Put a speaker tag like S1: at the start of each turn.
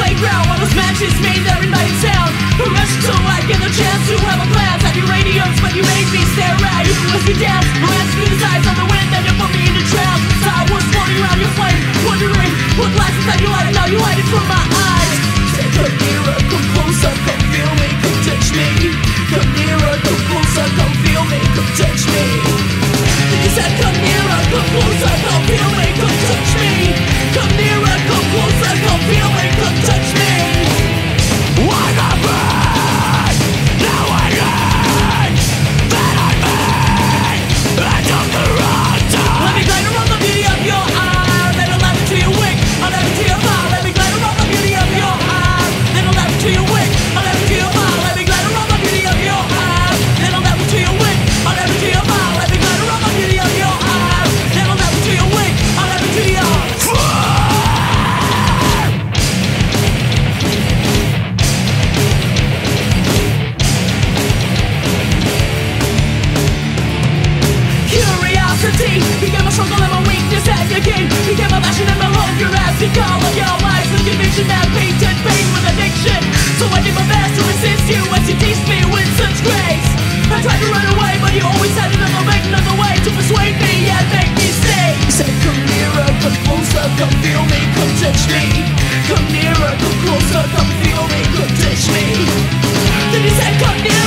S1: playground While those matches made, they're invited sound. A rush to life, get the chance to have a glance. Have your radios, but you made me stare at you As you dance. Begin Became a passion and my whole Jurassic All of your lies with conviction That painted pain with addiction. So I did my best to resist you As you teased me with such grace. I tried to run away but you always had another make another way To persuade me and make me stay. You said come nearer, come closer, come feel me, come touch me. Come nearer, come closer, come feel me, come touch me. Then you said come nearer,